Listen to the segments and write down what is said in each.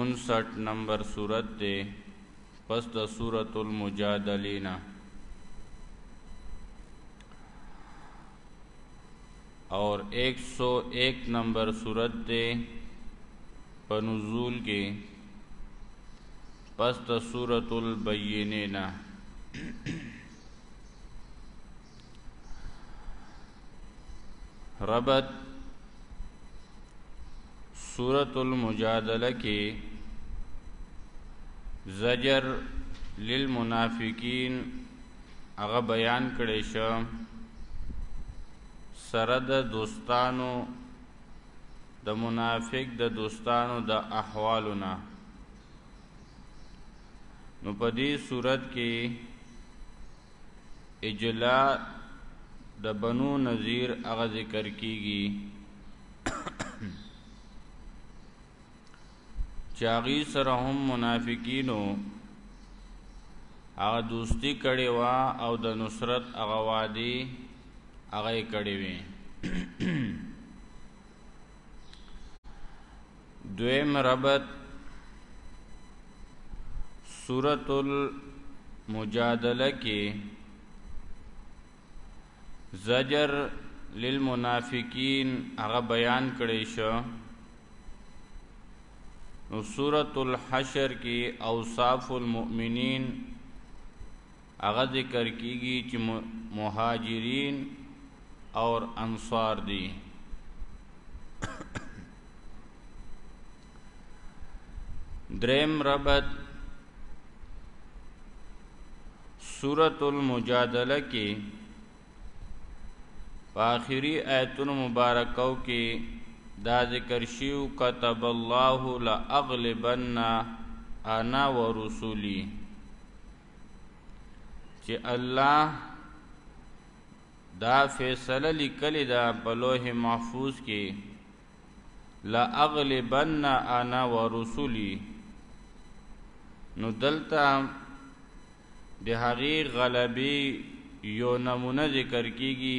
انسټ نمبر صورت دی پس د سورۃ المجادله نه اور 101 نمبر صورت دی په نزول کې پس د سورۃ البینه نه ربط سورة المجادله کې زجر للمنافقین هغه بیان کړي شو سره د دوستانو د منافق د دوستانو د احوالونه نو په دې صورت کې اجلا د بنو نذیر هغه ذکر کیږي چاغي سره هم منافقینو هغه دوستی کړي وا او د نصرت هغه وادي هغه کړي وي دویم ربط سورۃ المجادله کې زجر للمنافقین هغه بیان کړی شو نو سورۃ الحشر کې اوصاف المؤمنین هغه ذکر کیږي چې مهاجرین اور انصار دي دریم ربط سورۃ المجادله کې په آخري آیتونو مبارکو کې دا ذکر شیو كتب الله لاغلبن انا ورسلی چې الله دا فیصله لیکلی دا په لوح محفوظ کې لا اغلبن انا ورسلی نو دلته د هغې غلبې یو نمونه ذکر کیږي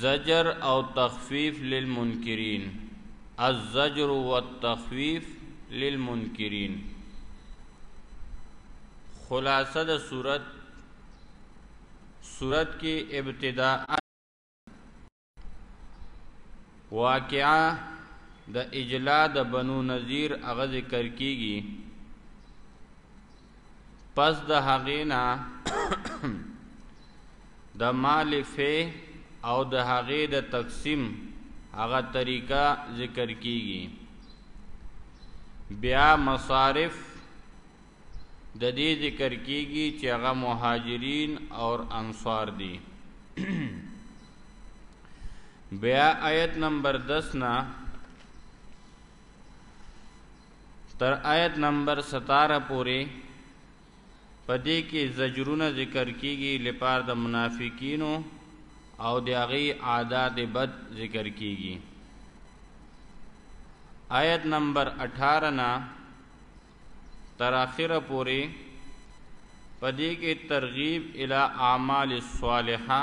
زجر او تخفیف للمنکرین الزجر والتخفیف للمنکرین خلاصه د صورت صورت کې ابتداء واقعا د اجلا د بنو نذیر هغه ذکر کیږي پس د هغې نه د مال فی او د هغې د تقسیم هغه طریقه ذکر کیږي بیا مصارف د دې ذکر کیږي چې هغه مهاجرین او انصار دي بیا آیت نمبر 10 نه تر آیت نمبر 17 پورې پدې کې زجرونه ذکر کیږي لپار د منافقینو او د هغه عادت بد ذکر کیږي آیت نمبر 18 نا تر اخره پورې پدې کې ترغیب الی اعمال الصالحه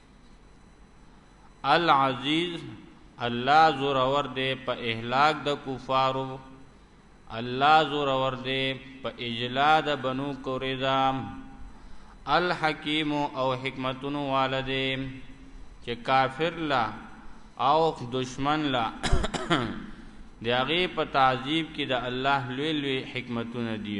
العزیز الله زور اور دے په اهلاک د کفارو الله زور اور دے په اجلا د بنو قریظه الحکیم او حکمتونو والده چې کافر لا او دشمن لا د هغه په تعذيب کې د الله لوی لوی حکمتونه دي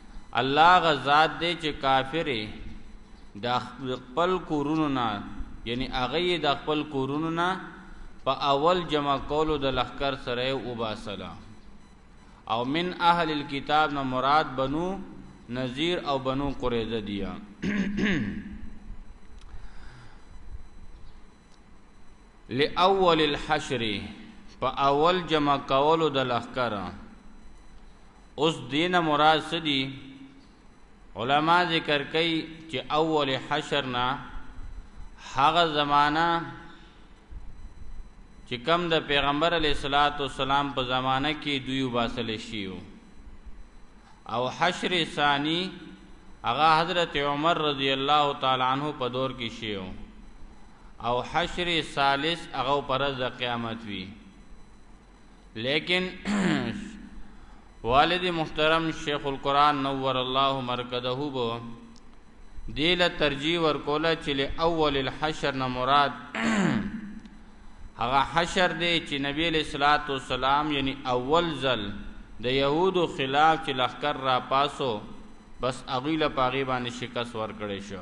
الله غ ذات دی چې کافر د خپل کورونو نه یعنی هغه د خپل کورونو نه په اول جمع کولو د لخر سره وباسله او من اهل الكتاب نه مراد بنو نذیر او بنو قریظه دی لاول الحشر په اول جمع کولو د لخر اوس دین مراد سدي علما ذکر کوي چې اول حشر نه هغه زمانہ چې کم د پیغمبر علی صلوات و سلام په زمانہ کې دوی وباسل شيو او حشر ثانی هغه حضرت عمر رضی الله تعالی عنہ په دور کې شیو او حشر ثالث هغه پر ورځ د قیامت وی لیکن والد محترم شیخ القرآن نور الله مرکزه بو دیل ترجیح ورکوله چې له اول الحشر نه مراد هغه حشر دی چې نبی له صلوات و سلام یعنی اول ځل د يهودو خلاف چې لخر را پاسو بس اغیله پاغي باندې شکست ورکړې شو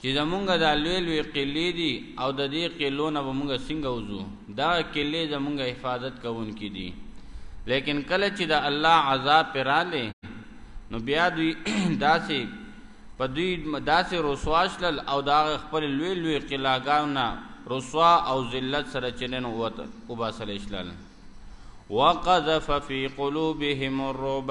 چې زمونږ دا لوی لوی قلې دي او د دې قلو نه به مونږ څنګه وځو دا قلې زمونږ حفاظت کوونکې دي لیکن کله چې د الله عذاب پر رااله نو بیا دوی داسې په دوی داسې رسوا شلل او دا خپل لوی لوی قلاګانو رسوا او ذلت سره چنن ووت او باسل شلل وقذف فی قلوبهم الرعب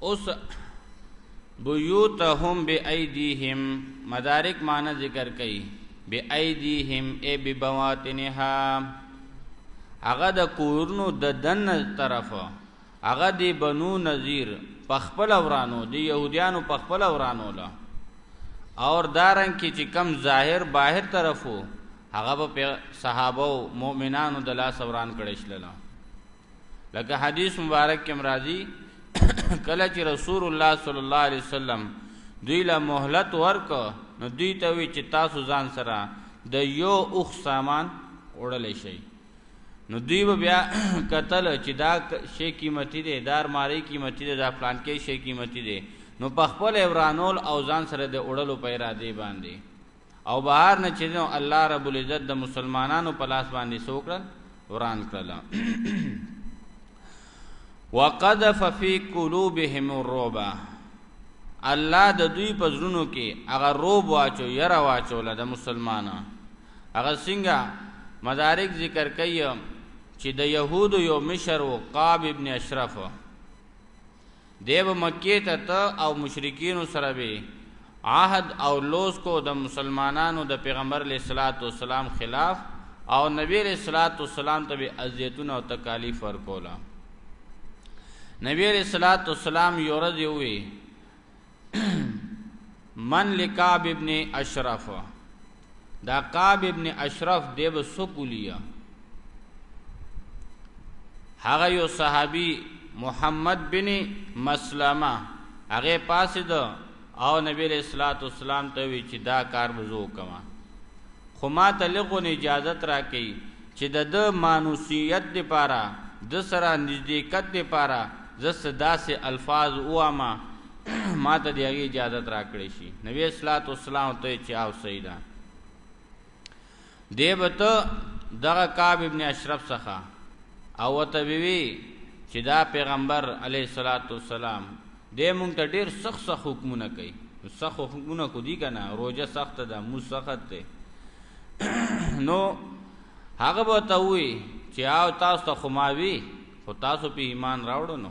اوس بیوتهم بأیدیهم مدارک معنی ذکر کړي بأیدیهم ای ببواطنها هغه د کورونو د دن طرف هغه دی بنو نذیر په خپل ورانو دی يهوديانو په خپل ورانو لا اور دارن کې چې کم ظاهر باهر طرفو هغه به په صحابه او مؤمنانو د لاس وران کړي شلل لکه حدیث مبارک کې مرادي کله چې رسول الله صلی الله علیه وسلم دوی له مهلت ورک نو دوی ته وی چې تاسو ځان سره د یو اوخ سامان وړل شي نو دوی به بیا قتل چې دا شی قیمتي دی دار ماری قیمتي دی دا پلان کې شی قیمتي دی نو په خپل ورانول او ځان سره د وړلو په اراده باندې او بهر نه چې نو الله رب العزت د مسلمانانو په لاس باندې سوکړل وران کړل وقذف فی قلوبهم الرعب الله د دوی په زړونو کې هغه روب واچو یره واچو له د مسلمانانو هغه څنګه مدارک ذکر کوي چې د يهودو یو مشر و قاب ابن اشرف دی به مکې ته ته او مشرکینو سره به عهد او لوز کو د مسلمانانو د پیغمبر علیه الصلاۃ والسلام خلاف او نبی علیه الصلاۃ والسلام ته به اذیتونه او تکالیف ورکوله نبی علیه الصلاۃ والسلام یو ورځ وی من لکعب ابن اشرف دا قاب ابن اشرف دی به سکولیا هغه یو صحابي محمد بن مسلمه هغه پاسې ده او نبی له صلوات والسلام ته وی چې دا کار بزو کما خو ما ته لغون اجازه را کوي چې د د مانوسیت لپاره د سره نزدېکت لپاره زه څه داسې الفاظ ووایم ما ته د هغې اجازت راکړی شي نبی اصلاحات والسلام ته چې او صحیح ده دی به ته دغه کعب ابن اشرف څخه او ته وی چې دا پیغمبر علیه الصلاۃ والسلام د مونږ ته ډیر سخت سخت حکمونه کوي سخت حکمونه کو دي کنه روزه سخت ده مو سخت ده نو هغه به ته وی چې او تاسو ته خماوي خو تاسو په ایمان راوړو نو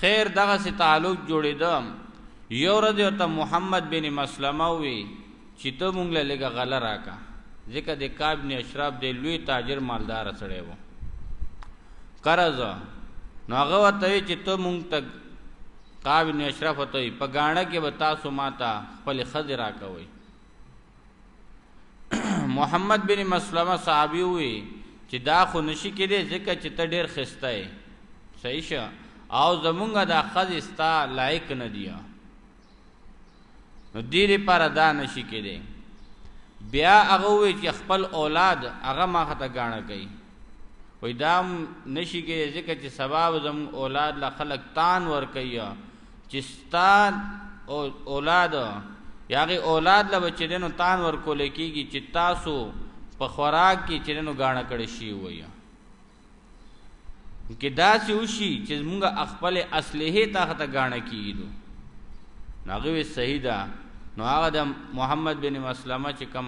خیر دغه سي تعلق جوړیدم یو ورځ ته محمد بن مسلمه وی چې ته مونږ له لګه غل راکا ځکه د کعب بن اشرف د لوی تاجر مالدار سره وو قرض نو هغه ورته چې ته مونږ ته کعب بن اشرف ته په غاڼه کې به تاسو ماته خپل خزر راکوي محمد بن مسلمه صحابي وي چې دا خو نشي کېدی ځکه چې ته ډېر خسته یې صحیح شه او زمونږ دا ښځې ستا لایق نه دي نو دې لپاره دا نشي کېدی بیا هغه وی چې خپل اولاد هغه ما خطا غاڼه کوي وای دا نشي کېږي ځکه چې سبب زم اولاد لا خلق تان ور کوي چې ستان او اولاد یاغه اولاد له بچدنو تان ور کول کیږي چې تاسو په خوراک کې چرنو غاڼه کړی شي وي کې دا سی وشي چې موږ خپل اصله ته ته غاڼه کیږو ناغه وی صحیح ده نو هغه د محمد بن مسلمه چې کم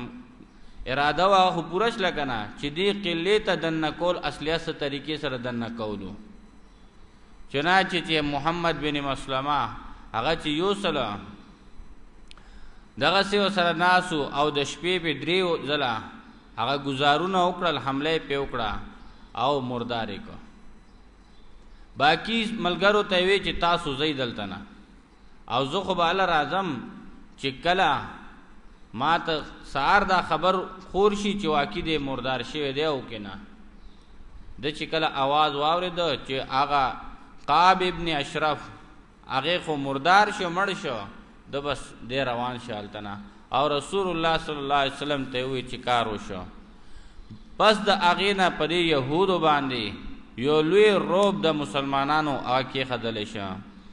اراده وا خو پورش لکنه چې دی قله ته دنه کول اصلیه سره طریقې سره دنه کولو چنانچه چې محمد بن مسلمه هغه چې یو سل دغه سیو سره ناسو او د شپې په دریو ځله هغه گزارونه وکړل حمله په وکړه او مردار کو باقی ملګرو ته وی چې تاسو زیدلتنه او زه خو به اله راځم چې کله ما ته سهار دا خبر خور شي چې واقعي دی مردار شوی دی او که نه د چې کله اواز واورېده چې هغه قاب ابن اشرف هغه خو مردار شو مړ شو د بس دی روان شو هلته نه او رسول الله صلی الله علیه وسلم ته وی چې کار وشو پس د هغې نه په دې یهودو باندې یو لوی روب د مسلمانانو هغه کېښودلی شه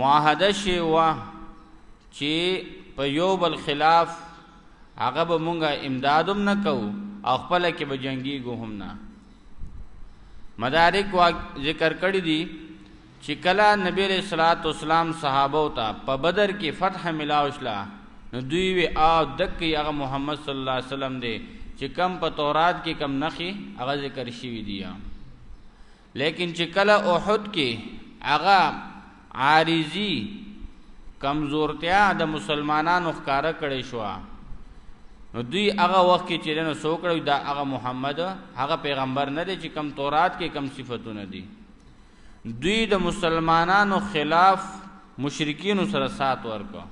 معاهده شي و چې په یو بل خلاف هغه به مونږه امدادم نه کو او خپل کې به جنگي ګو هم نه مدارک ذکر کړی دي چې کله نبی رسول الله اسلام صحابه او ته په بدر کې فتح ملاو شلا نو دوی وی او دک هغه محمد صلی الله علیه وسلم دی چې کم په تورات کې کم نخي هغه ذکر شوی دی لیکن چې کله احد کې هغه عارضی کمزورتیا د مسلمانانو ښکارا کړې شو نو دوی هغه وخت کې چې نو سوکړو دا هغه محمد هغه پیغمبر نه دی چې کم تورات کې کم صفاتونه دي دوی د مسلمانانو خلاف مشرکین سره سات ورکو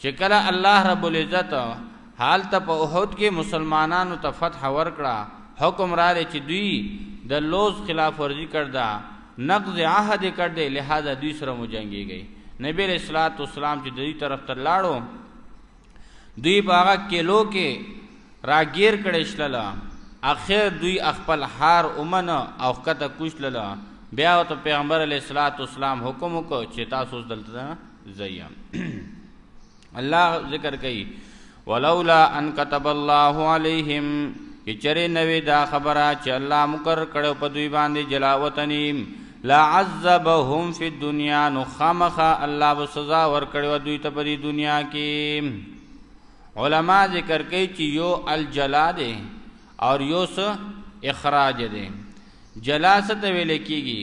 چې کله الله رب العزت حالت په احد کې مسلمانانو ته فتح ورکړه حکم را لې چې دوی د لوز خلاف ورزي کړدا نقض عهد کړ دې لہذا دوی سره مو جنگيږي نبی رسول الله صلی الله علیه وسلم چې دوی طرف ته لاړو دوی باغ کېلو کې راګیر کړي شلل اخر دوی خپل هار اومن او کته کوشلل بیا ته پیغمبر علی صلوات والسلام حکم وکړ چې تاسو دلته زیم الله ذکر کوي ولولا ان كتب الله عليهم چې چرې نوې دا خبره چې الله مقرر کړو په دوی باندې جلا وطنیم لا عذبهم فی الدنیا نو خامخا الله به سزا ورکړو دوی ته په دې دنیا کې علما ذکر کوي چې یو الجلا ده او یو څه اخراج ده جلا څه ته ویل کیږي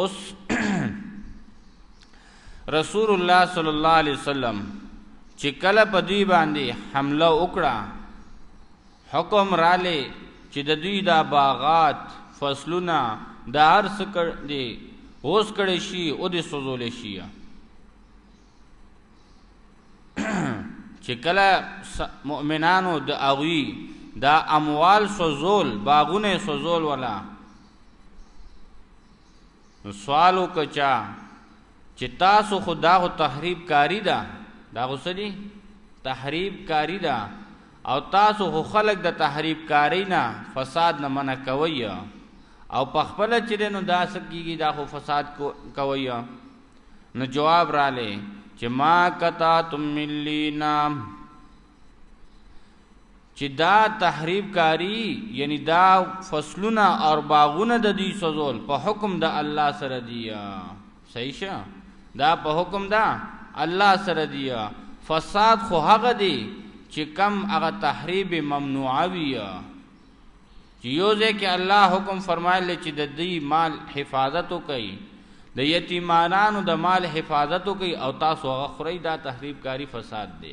اوس رسول الله صلی الله علیه وسلم چې کله په دوی باندې حمله وکړه حکم رااله چې د دوی دا باغات فصلونه د هر څه کړ دي اوس کړي شي او د سوزول شي چې کله مؤمنانو د اغوی دا اموال سوزول باغونه سوزول ولا نو سوال وکچا چې تاسو خو دا خو تحریب کاری ده دا خو سدي تحریب کاری ده او تاسو خو خلق د تحریب کاری نه فساد نه منع کوي او په خپل چې نو دا سب کیږي دا خو فساد کوي نو جواب را لې چې ما کتا تم ملینا چې دا تحریب کاری یعنی دا فصلونه او باغونه د دوی سوزول په حکم د الله سره دی صحیح شه دا په حکم دا الله سره دی فساد خو هغه دی چې کم هغه تحریب ممنوع وی چې یو ځکه الله حکم فرمایلی چې د دې مال حفاظت وکړي د یتیمانانو د مال حفاظت وکړي او تاسو هغه خوري دا تحریب کاری فساد دی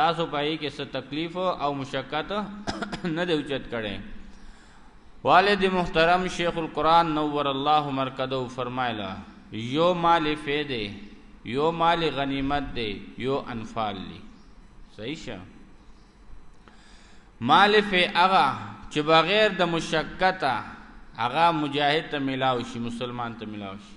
تاسو پای کې څه تکلیف او مشقت نه دی اوچت کړي والد محترم شیخ القرآن نور الله مرکدو فرمایله یو مال فیده یو مال غنیمت دی یو انفال دی صحیح شه مال فی هغه چې بغیر د مشقت هغه مجاهد ته ملاوي شي مسلمان ته ملاوي شي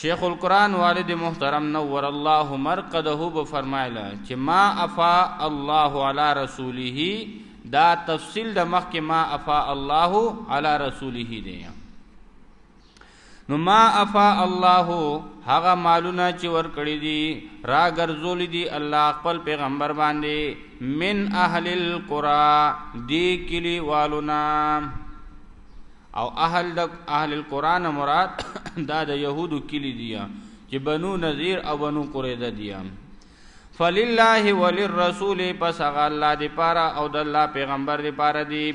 شیخ القرآن والد محترم نور الله مرقده به فرمایله چې ما افا الله علی رسوله دا تفصیل د مخ کې ما افا الله علی رسوله دی نو ما افا الله هغه مالونه چې ور کړی دي را ګرځول دي الله خپل پیغمبر باندې من اهل القرى دی کلی والو نام او اهل د اهل القران مراد دا د يهودو کلی دی چې بنو نذیر او بنو قریظه دی فلله وللرسول پس هغه الله دی پاره او د الله پیغمبر دی پاره دی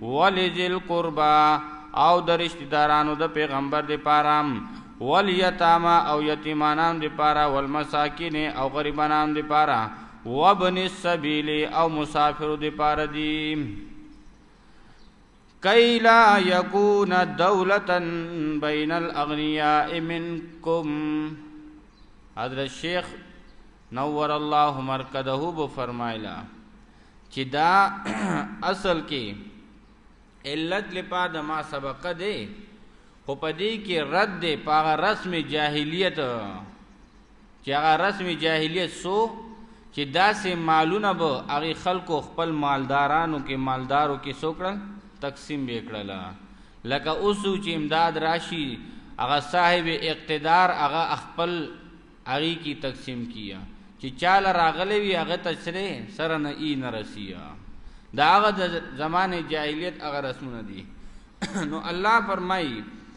ولذل قربا او د رشتہ دارانو د پیغمبر دی پاره ولیتاما او یتیمانان دی پاره والمساکین او غریبانان دی پاره وابن السبیل او مسافر دی پاره دی کئی لا یکون دولتا بین الاغنیاء منکم حضرت شیخ نور الله مرکده بو فرمایلا چې دا اصل کې علت لپا د ما سبقه دی خو پدې کې رد دی پاغه رسم جاهلیت چې هغه رسم جاهلیت سو چې داسې مالونه به هغه خلکو خپل مالدارانو کې مالدارو کې سوکړل تقسیم وکړل لکه اوسو چې امداد راشي هغه صاحب اقتدار هغه خپل هغه کی تقسیم کیا چې چاله راغلی وي هغه ته سره سره نه ای نه رسیا دا هغه د زمانه جاهلیت هغه رسمونه دي نو الله فرمایي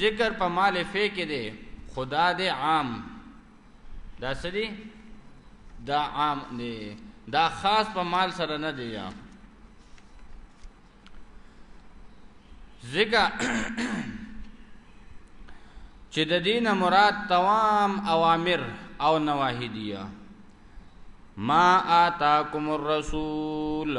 ذکر په مال فی کې دی خدا دې عام دا سړي دا عام دی دا خاص په مال سره نه دی یا ذکر چې د دین مراد توام اوامر او نواهی دی ما آتاکم الرسول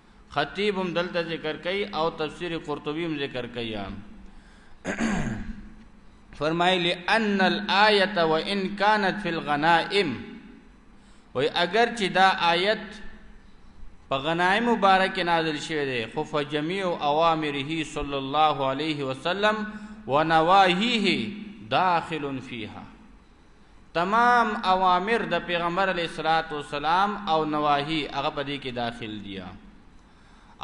خطیب هم دلته ذکر کوي او تفسیر قرطبی هم ذکر کوي فرمایي لئن الايه وان كانت في الغنائم وای اگر چې دا آیت په غنائم مبارک نازل شوی دی خو فجميع اوامره صلی الله علیه وسلم ونواهیه داخل فيها تمام اوامر د پیغمبر علی صلوات و سلام او نواهی هغه په دې کې داخل دي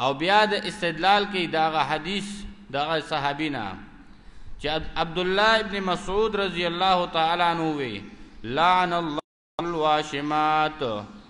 او بیا د استدلال کې داغه حدیث دغه صحابینا چې عبد الله ابن مسعود رضی الله تعالی عنہ وی لعن الله الواشمات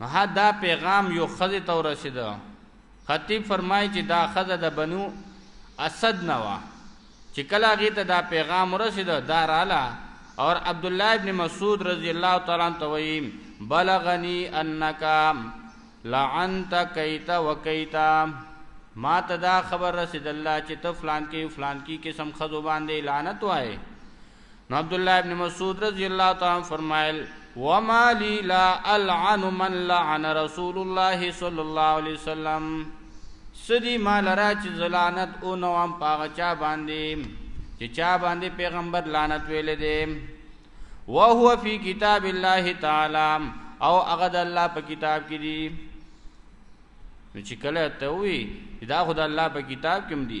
نو ها دا پیغام یو خزه ته ورسیده خطیب فرمای چې دا خزه د بنو اسد نه وا چې کله غي ته دا پیغام ورسیده دا رااله اور عبد الله ابن مسعود رضی الله تعالی عنہ تویم بلغنی انک لعنت کیت وکیتا ما ته دا خبر رسید الله چې ته فلان کې فلان کې قسم خزو باندې لعنت وای نو عبد الله ابن مسعود رضی الله تعالی عنہ فرمایل وما لي لا العن من لعن رسول الله صلی الله علیه وسلم سدی ما لرا چې زلانت او نوام پاغه چا باندې چې چا باندې پیغمبر لعنت ویل دي وهو فی کتاب الله تعالی او هغه د الله په کتاب کې دي نو چې کله ته وی دا خدای الله په کتاب کې دي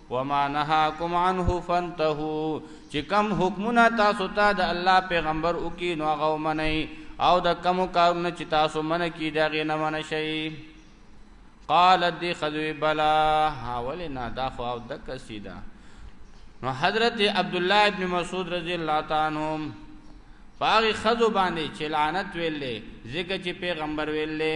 وما نهاکم عنه فانتهو چې کم حکمونه تاسو ته تا د الله پیغمبر وکي نو هغه ومنئ او د کم کارونه چې تاسو منه کی دا غي نه منه شي قالت دی خذوی بلا حاول نه دا خو او د کسیدا نو حضرت عبد الله ابن مسعود رضی الله تعالی عنہ پاغي خذو باندې چې لعنت ویلې ځکه چې پیغمبر ویلې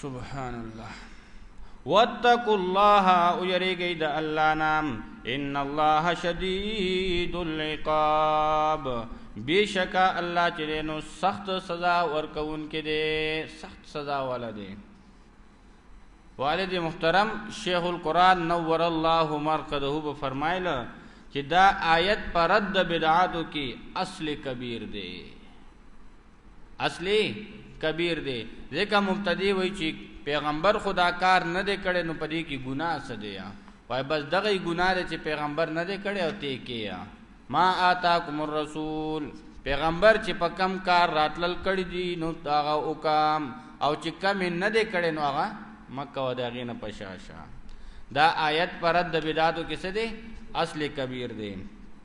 سبحان الله واتقوا الله او یریږئ د الله نام ان الله شدید العقاب بشکا الله چې نو سخت سزا ورکون کې دي سخت سزا والا دي والد محترم شیخ القران نور الله مرقده به فرمایله چې دا آیت پر رد بدعاتو کې اصل کبیر دی اصلي کبیر دی ځکه مبتدی وای چې پیغمبر خدا کار نه دی کړی نو پدې کې ګناه څه دی وای بس دغه ګناه دی چې پیغمبر نه دی کړی او ته کېیا ما آتاکم الرسول پیغمبر چې په کم کار راتلل کړی دی نو هغه وکام او چې کم نه دی کړی نو هغه مکه و دغه نه پشاشه دا آیت پر د بدعاتو کې څه دی اصل کبیر دی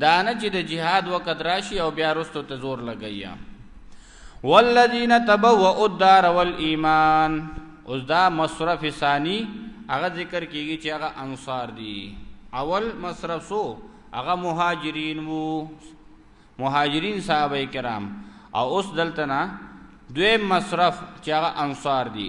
دا نه چې د جهاد وخت راشي او بیا رستو ته زور لګیا والذین تبوؤ الدار والایمان اوس دا مصرف ثانی هغه ذکر کیږي چې هغه انصار دي اول مصرف سو هغه مهاجرین وو مهاجرین صحابه کرام او اوس دلته نه دویم مصرف چې هغه انصار دي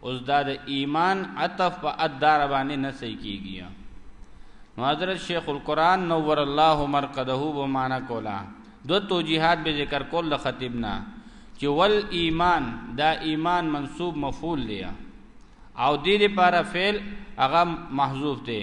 اوس دا د ایمان عطف په ادار باندې نه صحیح کیږي نو حضرت شیخ القرآن نور الله مرقده و معنا کولا دو توجیهات به ذکر کول د خطیب نه چې ول ایمان دا ایمان منصوب مفعول دی او دې لپاره فعل هغه محذوف دی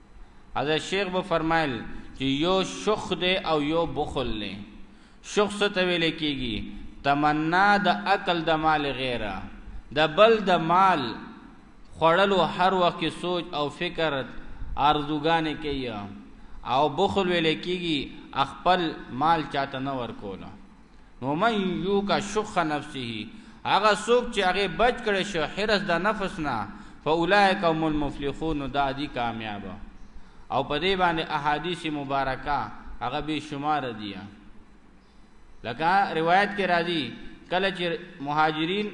حضرت شیخ به فرمایل چې یو شخ دی او یو بخل دی شخ څه ته ویل کیږي تمنا د عقل د مال غیره د بل د مال خوړلو هر وخت کې سوچ او فکر ارزوګانې کوي او بخل ویل کیږي خپل مال چاته نه ورکوله نو من یو کا شخ نفسه هغه څوک چې هغه بچ کړي شو حرس د نفس نه فاولائک هم المفلحون دا دي کامیاب او په دې باندې احادیث مبارکه هغه به شمار دي لکه روایت کې راځي کله چې مهاجرین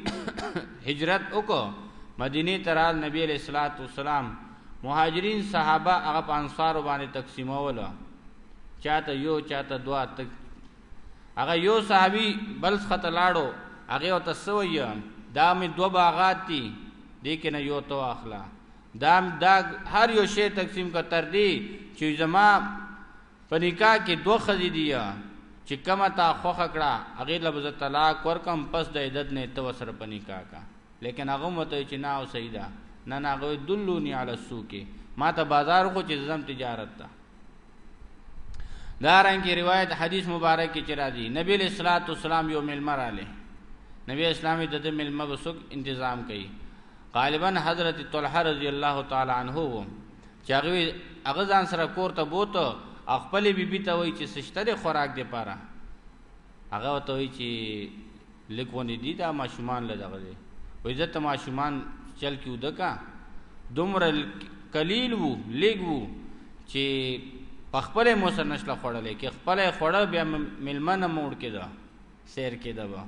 هجرت وکړو مدینه ته رال نبی علیہ الصلوۃ والسلام مهاجرین صحابه هغه په انصار باندې تقسیمول چاته یو چاته دوا تک هغه یو صحابي بل څخه لاړو هغه او تسوي دا مې دوه باغات دي دې کې نه یو تو اخلا دا دا هر یو شی تقسیم کا تر دې چې زما په نکاح کې دوه خزې دي چې کما تا خوخ کړه هغه لفظ طلاق ورکم پس د عدت نه تو سر په نکاح کا لیکن هغه مته چې نه او سیدا نه نه هغه دلونی علی السوق ما ته بازار خو چې زم تجارت ته دارنګ روایت حدیث مبارک کې راځي نبی له صلوات والسلام یو ملمر علی نبی اسلامي د دې ملمر وسوک تنظیم کړي غالبا حضرت طلحه رضی الله تعالی عنہ وو چې هغه هغه ځان سره کور ته بوته خپل بیبي ته وای چې سشتره خوراک دی پاره هغه ته وای چې لږ غونې دي دا ماشومان له دغه دی وایي زه ته ماشومان چل کې وده کا دومره قلیل وو لږ وو چې په خپله مو سره نشله خوړلی که خپله یې خوړه بیا میلمه نه موړ کېده سیر کېده به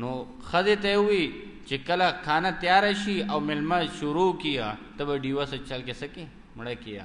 نو ښځې ته یې ووي چې کله کانه تیاره شي او میلمه شروع کیه ته به ډیوه سه چل کې څه کې مړه کیه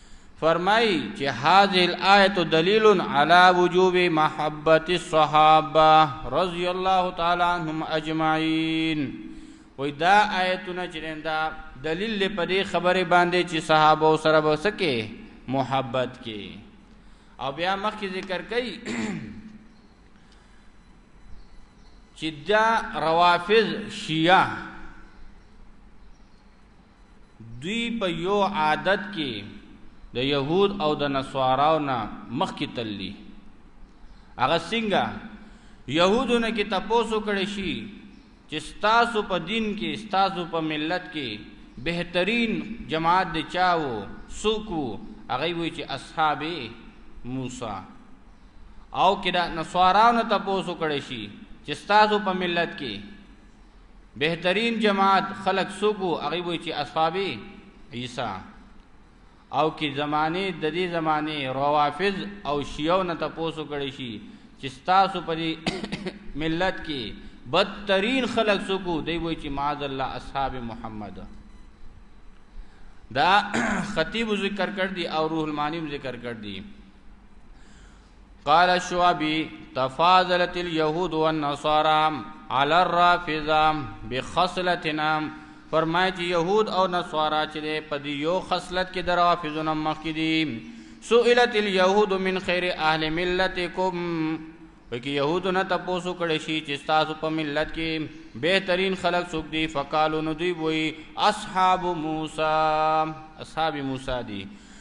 فرمایي چې هذه الآیه دلیل علی وجوب محبت الصحابه رضی الله تعالی عنهم اجمعین وای دا آیتونه چې دا دلیل لې په دې خبره باندې چې صحابه سره وسکه محبت کې او بیا مخکې ذکر کړي چې دا روافض شیعه دوی په یو عادت کې د يهود او د نصاراو نه مخکې تللی هغه څنګه يهودو نه کې تاسو کړي شي چې تاسو په دین کې تاسو په ملت کې بهترین جماعت د چاو سوکو هغه وی چې اصحاب موسی او کدا نصاراو نه تاسو کړي شي چې تاسو په ملت کې بهترین جماعت خلق سوکو هغه وی چې اصحاب عیسی او کې زمانه د دې زمانه روافض او شیعو نه تاسو کړی شي چې تاسو په دې ملت کې بدترین خلق سوکو دی وی چې معاذ الله اصحاب محمد دا خطیب ذکر کړ دی او روح المانیم ذکر کړ دی قال الشعبي تفاضلت اليهود والنصارى على الرافضه بخصلتنا فرمایي چې يهود او نصارا چې په دې یو خصلت کې د رافضونو مخ کې دي سئلت اليهود من خير اهل ملتكم پکې يهودو نه تاسو کړي شي چې تاسو په ملت کې بهترین خلک څوک دي فقالو نو دوی وایي اصحاب موسی اصحاب موسی دي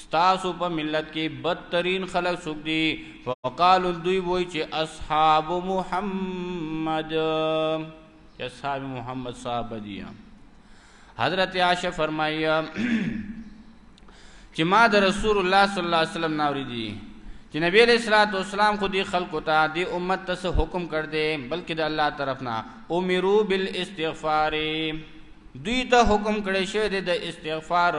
ستاسو په ملت کې بدترین خلک څوک دي فقالو دوی وای چې اصحاب محمد چې اصحاب محمد صاحب دي حضرت عائشہ فرمایي چې ما د رسول الله صلی الله علیه وسلم ناوری دي چې نبی علیہ الصلوۃ والسلام خو دې خلکو ته دې امت ته څه حکم کړ دې بلکې د الله طرف نه امرو بالاستغفار دوی ته حکم کړی شوی د استغفار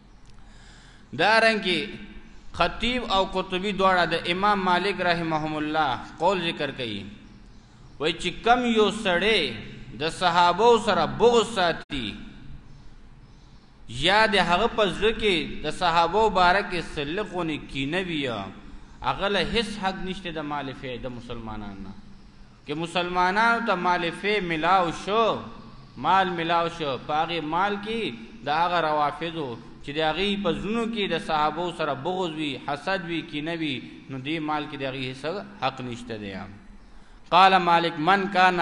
دارنګي خطیب او قرطبي دواړه د امام مالک رحمهم الله قول ذکر کوي وای چې کم یو سړی د صحابه سره بغض ساتي یا د هغه په ځل کې د صحابه بارک سلقونه کینوي هغه له هیڅ حق نشته د مالفه د مسلمانانو که مسلمانانو ته مال فیع ملاو شو، مال ملاو شو، په هغه مال کی د هغه روافضو چی د هغوی په زړونو کی د صحابو سره بغض وی، حسد وی، کینه وی، نو دې مال کی د هغوی هیڅ حق نشته دی. قال مالک من کان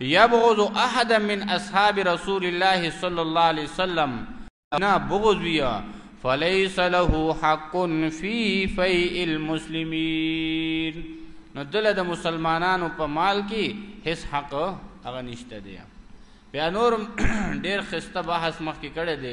یبغض احدا من اصحاب رسول الله صلی الله علیه وسلم، نه بغض ویا فلیس له حق فی فیء المسلمین نو دله د مسلمانانو په مال کې هیڅ حق هغه نشته دی بیا نور ډیر خسته بحث مخ کې کړی دی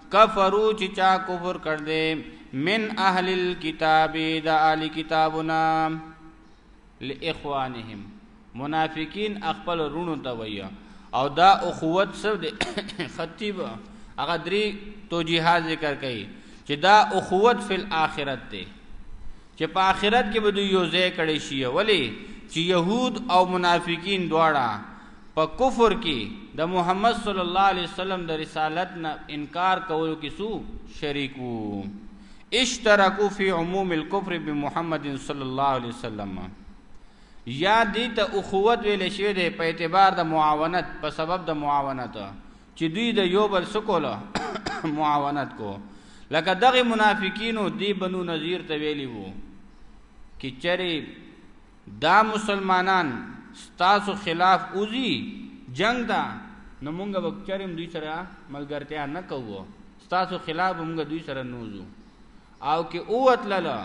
کفرو چې چا کفر کړ دې من اهل الكتاب د اهل کتابنا لاخوانهم منافقین خپل رونو ته ویا او دا اخوت سره د خطیب هغه درې توجیهات ذکر کړي چې دا اخوت فل اخرت ته چې په آخرت کې به دوی یو ځای کړی شي ولې چې يهود او منافقین دواړه په کفر کې د محمد صلی الله علیه وسلم د رسالت نه انکار کولو کې سو شریک وو اشترکو فی عموم الكفر بمحمد صلی الله علیه وسلم یا دې ته اخوت ویل شوی دی په اعتبار د معاونت په سبب د معاونت چې دوی د یو بل سکوله معاونت کو لکه دغه منافقینو دی بنو نذیر ته ویلی وو کې چری دا مسلمانان ستاسو خلاف اوزی جنگ دا نو مونږ به چرم دوی سره ملګرتیا نه کوو ستاسو خلاف مونږ دوی سره نوزو او کې اوت لاله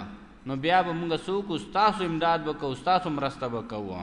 نو بیا به مونږ سوکو ستاسو امداد وکاو ستاسو مرسته وکاو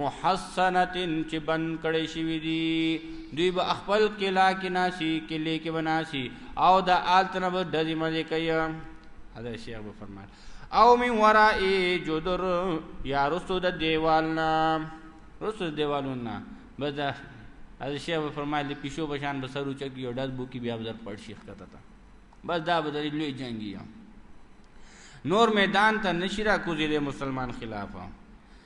محصنة چې بند کړی شوی دی دوی به خپل کلا کې ناسي کلی کې بناسي او د آلتنه به د دې مزه کوي حضرت شیخ به فرمایل او من ورائی جدر یا رسو د دیوالنا رسو دیوالنا بس دا حضرت شیخ به فرمایل د پیشو بشان به سرو چکی او داس بو کی بیا بدر پړ شیخ کته تا بس دا به د لوی جنگی نور میدان ته نشرا کوزیدې مسلمان خلافه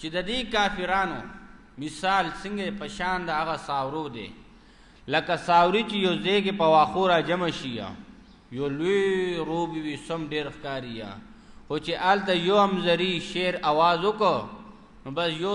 چې د دې کافرانو مثال څنګه په شان د هغه ساورو دی لکه ساوري چې یو ځای کې په واخو را جمع شي یو لوی روب وي سم ډېر ښکاري خو چې هلته یو همزري شعر اواز وکړو نو بس یو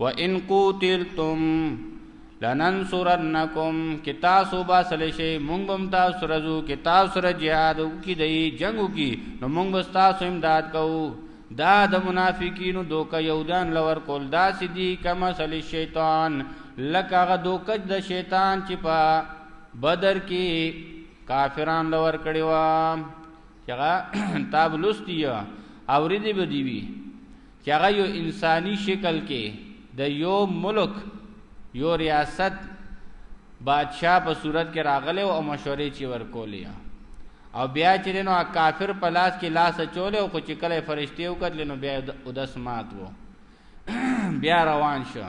وان قوتلتم لننصرنکم که تاسو با سلی شي مونږ بم تاسو رزو که تاسو سره جهاد وکي دی جنگ وکي نو مونږ بس تاسو امداد کوو دا د منافقینو دوکه یودان لور کول داسې دي کما سلی شیطان لکه هغه دوکج د شیطان چې په بدر کې کافران لور کړي و چې هغه تاب لوستي اوریدي به دی وی چې هغه یو انساني شکل کې د یو ملک یو ریاست بادشاه په صورت کې راغلی او مشورې چې ورکولې او بیا چې نو کافر په لاس کې لاس چولې او خو چې کله فرشتي وکړل نو بیا اودس مات وو بیا روان شو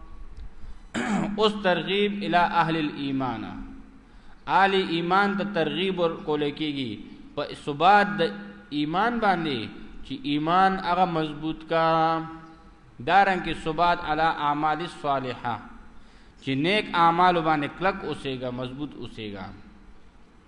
اوس ترغیب الی اهل الايمان اهل ایمان ته ترغیب ور کول کیږي په ثبات د ایمان باندې چې ایمان هغه مضبوط کا دارن کې ثبات علی اعمال الصالحه چې نیک اعمال باندې کلک اوسېګا مضبوط اوسېګا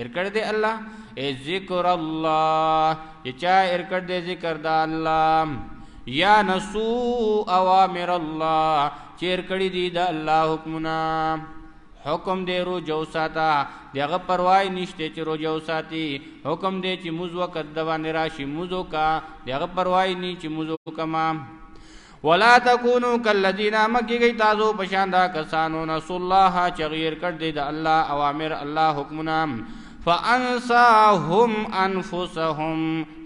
ارکړ دې الله ای ذکر الله چا ارکړ دې ذکر د الله یا نسو اوامر الله چیر کړی دی د الله حکمنا حکم دې رو جو ساته دغه پروايي نشته چې رو جو ساتي حکم دې چې موز وکد باندې راشي موزو کا دغه پروايي نه چې موزو کما ولا تکونو کالذین مه کیږئ تاسو په شان دا کسانو نسوا الله چې هغوی هېر کړ دی د الله اوامر الله حکمونه فانساهم انفسهم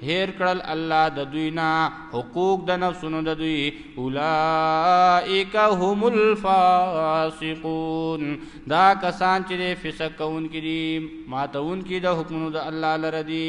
هیر کړل الله د دوی نه حقوق د نفسونو د دوی اولائک هم الفاسقون دا کسان چې فسق کوونکي دي ماتونکي د حکمونو د الله لره دي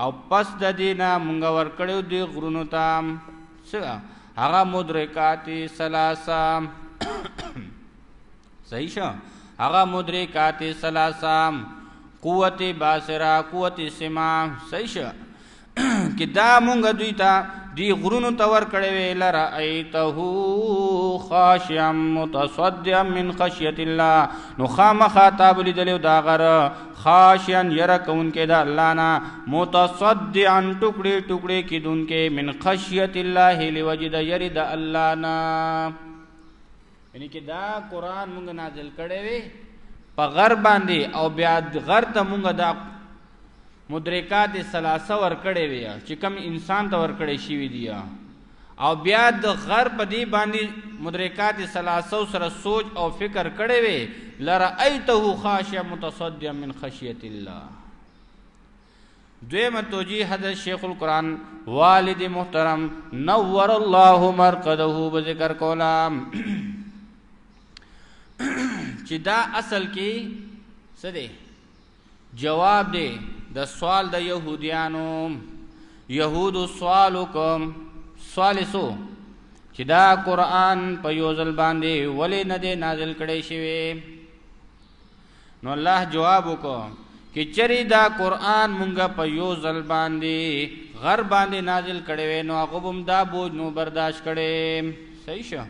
او پس د دې نه مونږ ورکړیو دوی غرونو ته څه هغه مدرکات ثلاثه صحیح شو هغه مدرکات ثلاثه قوت باسرا قوت سما صحیح شو کې دا مونږ دوی ته دی غرونو ته ور کړې وی لره ایته خاشعا متصدعا من خشیت الله نو خامخا تابلی دلیو دا غره خاشعا یره کونکې د الله نه متصدعا ټوکړې ټوکړې کیدونکې من خشیت الله لوجد یری د الله نه یعنی کې دا قران موږ نازل کړي وي په غر باندې او بیا غر ته موږ دا مدرکات ثلاثه ور کړي وي چې کم انسان ته ور کړي شي وي دی او بیا د غر په دې باندې مدرکات ثلاثه سره سوچ او فکر کړي وي لرایته خاشع متصدیا من خشیت الله دوی متوجی حضرت شیخ القرآن والد محترم نور الله مرقده بذکر کولام چې دا اصل کې څه دی جواب دی د سوال د يهوديانو يهودو سوال وکم سوال سو چې دا قران په یو ځل باندې ولې نه دی نازل کړي شوی نو الله جواب وکړ چې چری دا قران مونږه په یو ځل باندې غر باندې نازل کړي وي نو هغه هم دا بوج نو برداشت کړي صحیح شه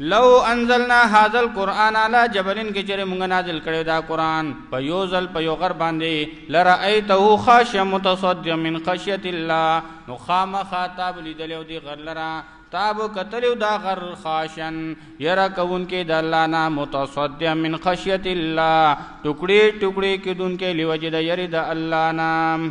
لو انزلنا هذا القران على جبل کې چېرې مونږ نازل کړو دا قران په یو ځل په یو غر باندې لرایته خاشع متصدع من خشیت الله نو خامخا تاب لیدل او دی غر لرا تاب قتل دا غر خاشن یرا کون کې د الله نه متصدع من خشیت الله ټوکړي ټوکړي کې دن کې لوجد یری د الله نام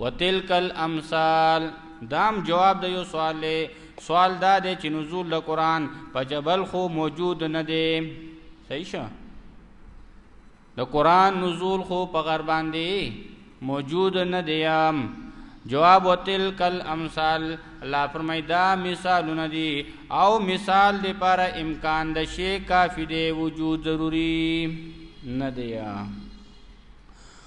وتلک الامثال دام جواب د یو سوال له سوال دا دی چې نزول د قران په جبل خو موجود نه دی صحیح شه د قران نزول خو په غر باندې موجود نه دی ام جواب وتلک الامثال الله فرمای دا مثالونه دي او مثال دی پر امکان د شی کافی دی وجود ضروری نه دی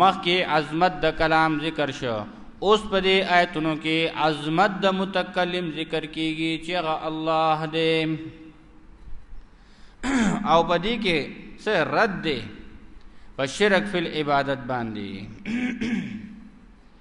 مخکې عظمت د کلام ذکر شو اوس په دې آیتونو کې عظمت د متکلم ذکر کیږي چې هغه الله دی او په دې کې څه رد دی په شرک فل عبادت باندې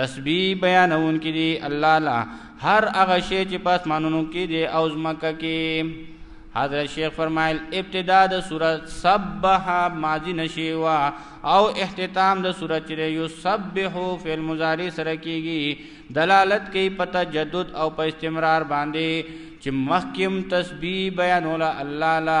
تسبیح بیانونکي دي الله لا هر هغه شی چې په اسمانونو کې دي او زمکه کې حضرت شیخ فرمایل ابتدا د سورۃ سبح ماضی نشي وا او اختتام د سورۃ چې یسبح فی المضارع سره کیږي دلالت کوي په تجدد او په استمرار باندې چې مخکیم تسبیح بیانوله الله لا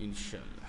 ان شاء الله